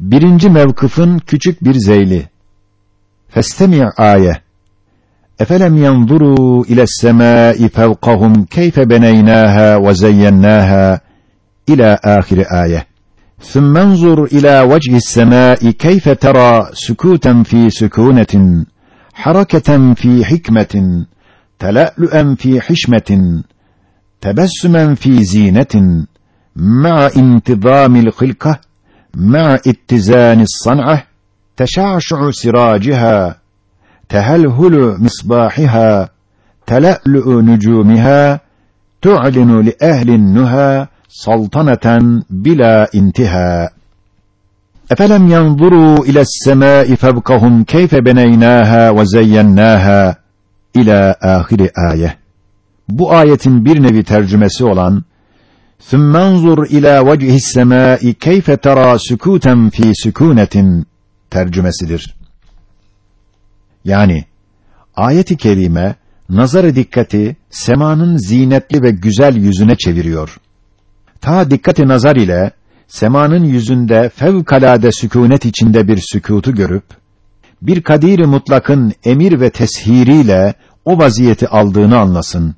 Birinci mevkıfın küçük bir zeyli. Festemi' aye. Efelem yanzuru ile's semâi fevkahum keyfe beneynâhâ ve zeyyennâhâ ila ahir aye. ثم انظر إلى وجه السماء كيف ترى سكوتا في سكونة حركة في حكمة تلألؤا في حشمة تبسما في زينة مع انتظام الخلقة مع اتزان الصنعة تشعشع سراجها تهلهل مصباحها تلألؤ نجومها تعلن لأهل النهى سلطنة بلا انتهاء أفلم ينظروا إلى السماء فوقهم كيف بنيناها وزيناها إلى آخر آية Bu ayetin bir nevi tercümesi olan ثُمَّ انظُرْ إِلَى وَجْهِ السَّمَاءِ كَيْفَ تَرَى سُكُوتًا فِي سُكُونَةٍ tercümesidir. Yani ayeti kerime nazarı dikkati semanın zinetli ve güzel yüzüne çeviriyor. Ta dikkati nazar ile semanın yüzünde fevkalade sükûnet içinde bir sükutu görüp bir kadir mutlakın emir ve teshiriyle o vaziyeti aldığını anlasın.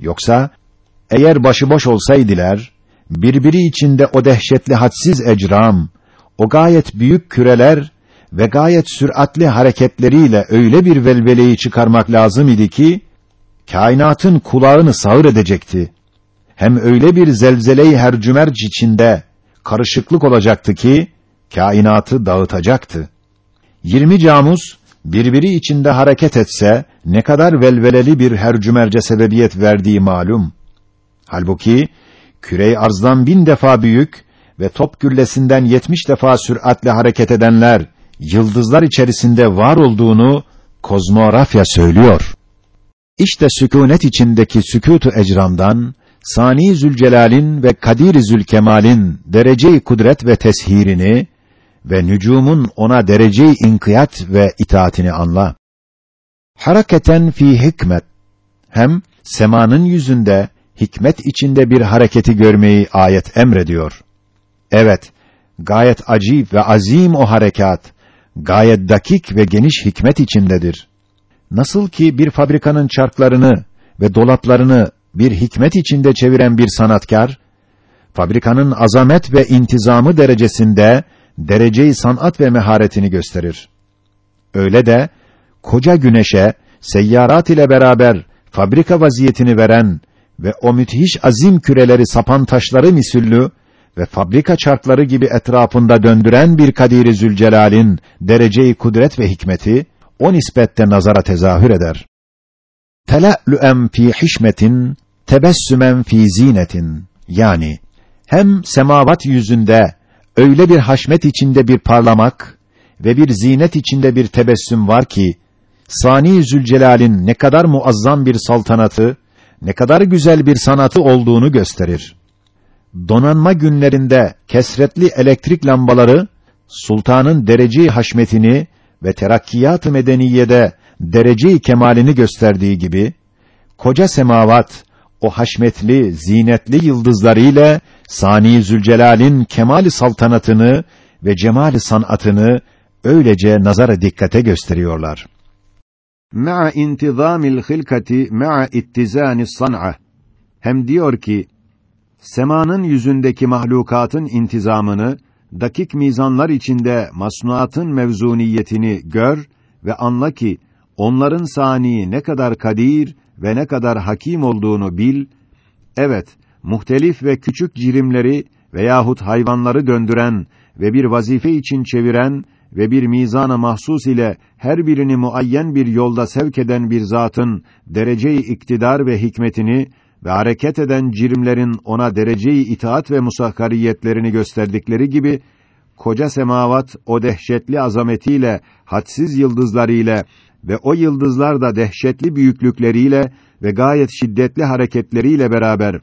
Yoksa eğer başıboş olsaydılar birbiri içinde o dehşetli hadsiz ecram, o gayet büyük küreler ve gayet süratli hareketleriyle öyle bir velveleyi çıkarmak lazım idi ki kainatın kulağını sağır edecekti. Hem öyle bir zelzele-i hercümerc içinde karışıklık olacaktı ki kainatı dağıtacaktı. Yirmi camuz birbiri içinde hareket etse ne kadar velveleli bir hercümerce sebebiyet verdiği malum. Halbuki kürey arzdan bin defa büyük ve top güllesinden yetmiş defa süratle hareket edenler yıldızlar içerisinde var olduğunu kozmografya söylüyor. İşte sükûnet içindeki sükûtu ecramdan Sani Zülcelal'in ve Kadir Zülkemal'in derece-i kudret ve teshirini ve nücumun ona derece-i inkiyat ve itaatini anla. Hareketen fi hikmet hem semanın yüzünde hikmet içinde bir hareketi görmeyi ayet emrediyor. Evet, gayet acip ve azim o harekat, gayet dakik ve geniş hikmet içindedir. Nasıl ki bir fabrikanın çarklarını ve dolaplarını bir hikmet içinde çeviren bir sanatkar, fabrikanın azamet ve intizamı derecesinde dereceyi sanat ve meharetini gösterir. Öyle de koca güneşe seyyarat ile beraber fabrika vaziyetini veren ve o müthiş azim küreleri sapan taşları misüllü ve fabrika çarkları gibi etrafında döndüren bir Kadir-i Zülcelal'in dereceyi kudret ve hikmeti o nispette nazara tezahür eder. Tela'lü'em fi hişmetin tebessümen fi zinetin yani hem semavat yüzünde öyle bir haşmet içinde bir parlamak ve bir zinet içinde bir tebessüm var ki Sani Zülcelal'in ne kadar muazzam bir saltanatı, ne kadar güzel bir sanatı olduğunu gösterir. Donanma günlerinde kesretli elektrik lambaları sultanın derece haşmetini ve terakkiyat-ı medeniyede derece kemalini gösterdiği gibi koca semavat o haşmetli, zinetli yıldızlarıyla Sani Zülcelal'in kemali saltanatını ve cemali sanatını öylece nazara dikkate gösteriyorlar. Ma'a intizamil hilkati ma'a ittizani san'a. Hem diyor ki semanın yüzündeki mahlukatın intizamını dakik mizanlar içinde masnuatın mevzuniyetini gör ve anla ki onların sani ne kadar kadir ve ne kadar hakim olduğunu bil. Evet, muhtelif ve küçük cirimleri veyahut hayvanları döndüren ve bir vazife için çeviren ve bir mizana mahsus ile her birini muayyen bir yolda sevk eden bir zatın dereceyi iktidar ve hikmetini ve hareket eden cirimlerin ona dereceyi itaat ve musahhariyetlerini gösterdikleri gibi koca semavat o dehşetli azametiyle, hadsiz yıldızlarıyla ve o yıldızlar da dehşetli büyüklükleriyle ve gayet şiddetli hareketleriyle beraber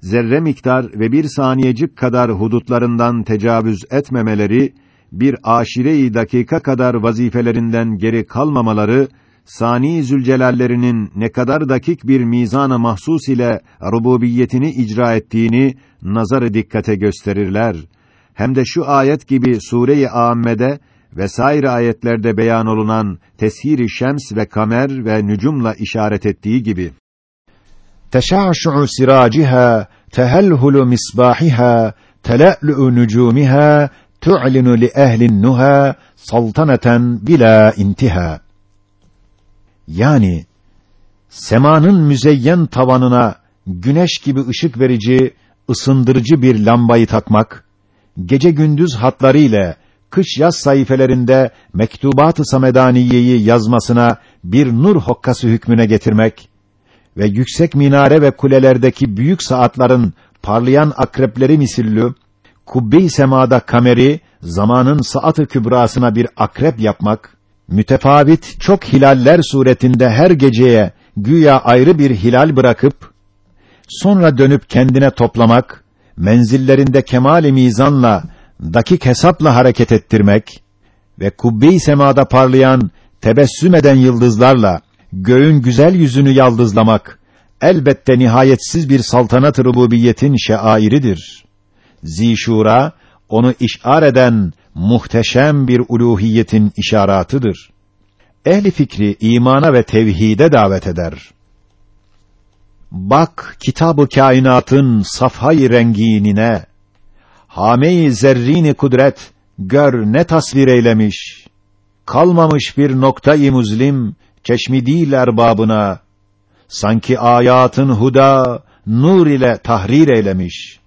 zerre miktar ve bir saniyecik kadar hudutlarından tecavüz etmemeleri, bir aşire-i dakika kadar vazifelerinden geri kalmamaları, Sani Zülcelallerinin ne kadar dakik bir mizana mahsus ile rububiyetini icra ettiğini nazarı dikkate gösterirler. hem de şu ayet gibi sure-i âmmede vesaire ayetlerde beyan olunan teshir-i şems ve kamer ve nücumla işaret ettiği gibi teşaş'u siraciha tehellhulu misbahiha tela'lu nucumiha tu'linu li ehlin nuha saltaneten bila intiha. Yani semanın müzeyyen tavanına güneş gibi ışık verici, ısındırıcı bir lambayı takmak, gece gündüz hatları ile kış yaz sayfelerinde mektubat-ı samedaniyeyi yazmasına bir nur hokkası hükmüne getirmek ve yüksek minare ve kulelerdeki büyük saatlerin parlayan akrepleri misillü kubbe-i semada kameri zamanın saat-ı kübrasına bir akrep yapmak, mütefavit çok hilaller suretinde her geceye güya ayrı bir hilal bırakıp sonra dönüp kendine toplamak, menzillerinde kemal-i mizanla, dakik hesapla hareket ettirmek ve kubbe-i semada parlayan, tebessüm eden yıldızlarla göğün güzel yüzünü yaldızlamak elbette nihayetsiz bir saltanat-ı rububiyetin şairidir. Zişura onu işar eden muhteşem bir uluhiyetin işaratıdır. Ehli fikri imana ve tevhide davet eder. Bak kitabı kainatın safhay renginine, hame-i zerrini kudret gör ne tasvir eylemiş. Kalmamış bir noktayı muzlim çeşmi değil erbabına. Sanki ayatın huda nur ile tahrir eylemiş.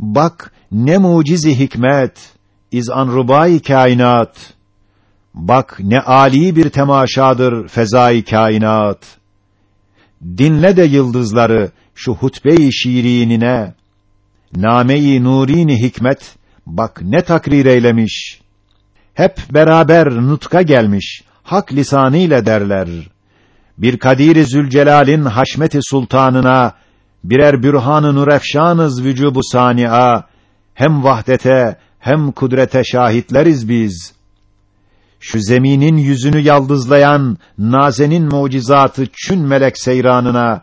Bak ne mucizi hikmet izan rubai kainat. Bak ne ali bir temaşadır fezai kainat dinle de yıldızları şu hutbe-i şiirinine, name-i nurini hikmet, bak ne takrir eylemiş. Hep beraber nutka gelmiş, hak lisanı ile derler. Bir Kadir-i Zülcelal'in haşmeti sultanına, birer bürhan-ı nurefşanız vücubu sani'a, hem vahdete hem kudrete şahitleriz biz.'' şu zeminin yüzünü yaldızlayan nazenin mucizatı çün melek seyranına,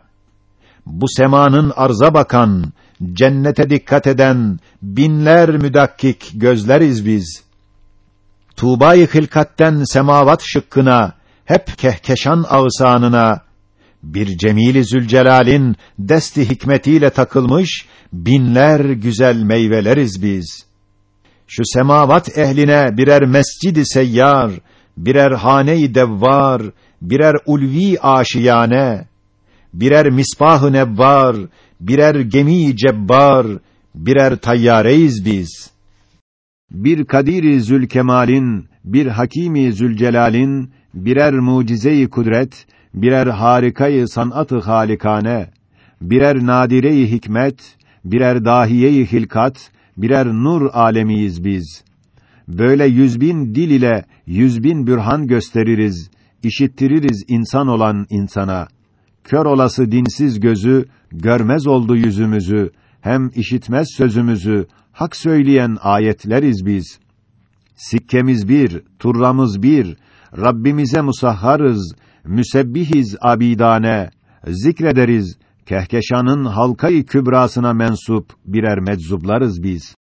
bu semanın arza bakan, cennete dikkat eden binler müdakkik gözleriz biz. Tuğba-i hilkatten semavat şıkkına, hep kehkeşan ağısanına, bir cemili Zülcelal'in desti hikmetiyle takılmış binler güzel meyveleriz biz şu semavat ehline birer mescidi seyyar, birer hane-i devvar, birer ulvi aşiyane, birer misbah-ı nevvar, birer gemi cebbar, birer tayyareyiz biz. Bir Kadir-i Zülkemal'in, bir Hakîm-i Zülcelal'in, birer mucize-i kudret, birer harikayı sanat-ı halikane, birer nadire-i hikmet, birer dahiye-i hilkat, birer nur alemiyiz biz. Böyle yüz bin dil ile yüz bin bürhan gösteririz, işittiririz insan olan insana. Kör olası dinsiz gözü, görmez oldu yüzümüzü, hem işitmez sözümüzü, hak söyleyen ayetleriz biz. Sikkemiz bir, turramız bir, Rabbimize musahharız, müsebbihiz abidane, zikrederiz, Kehkeşanın halkayı kübrasına mensup birer meczublarız biz.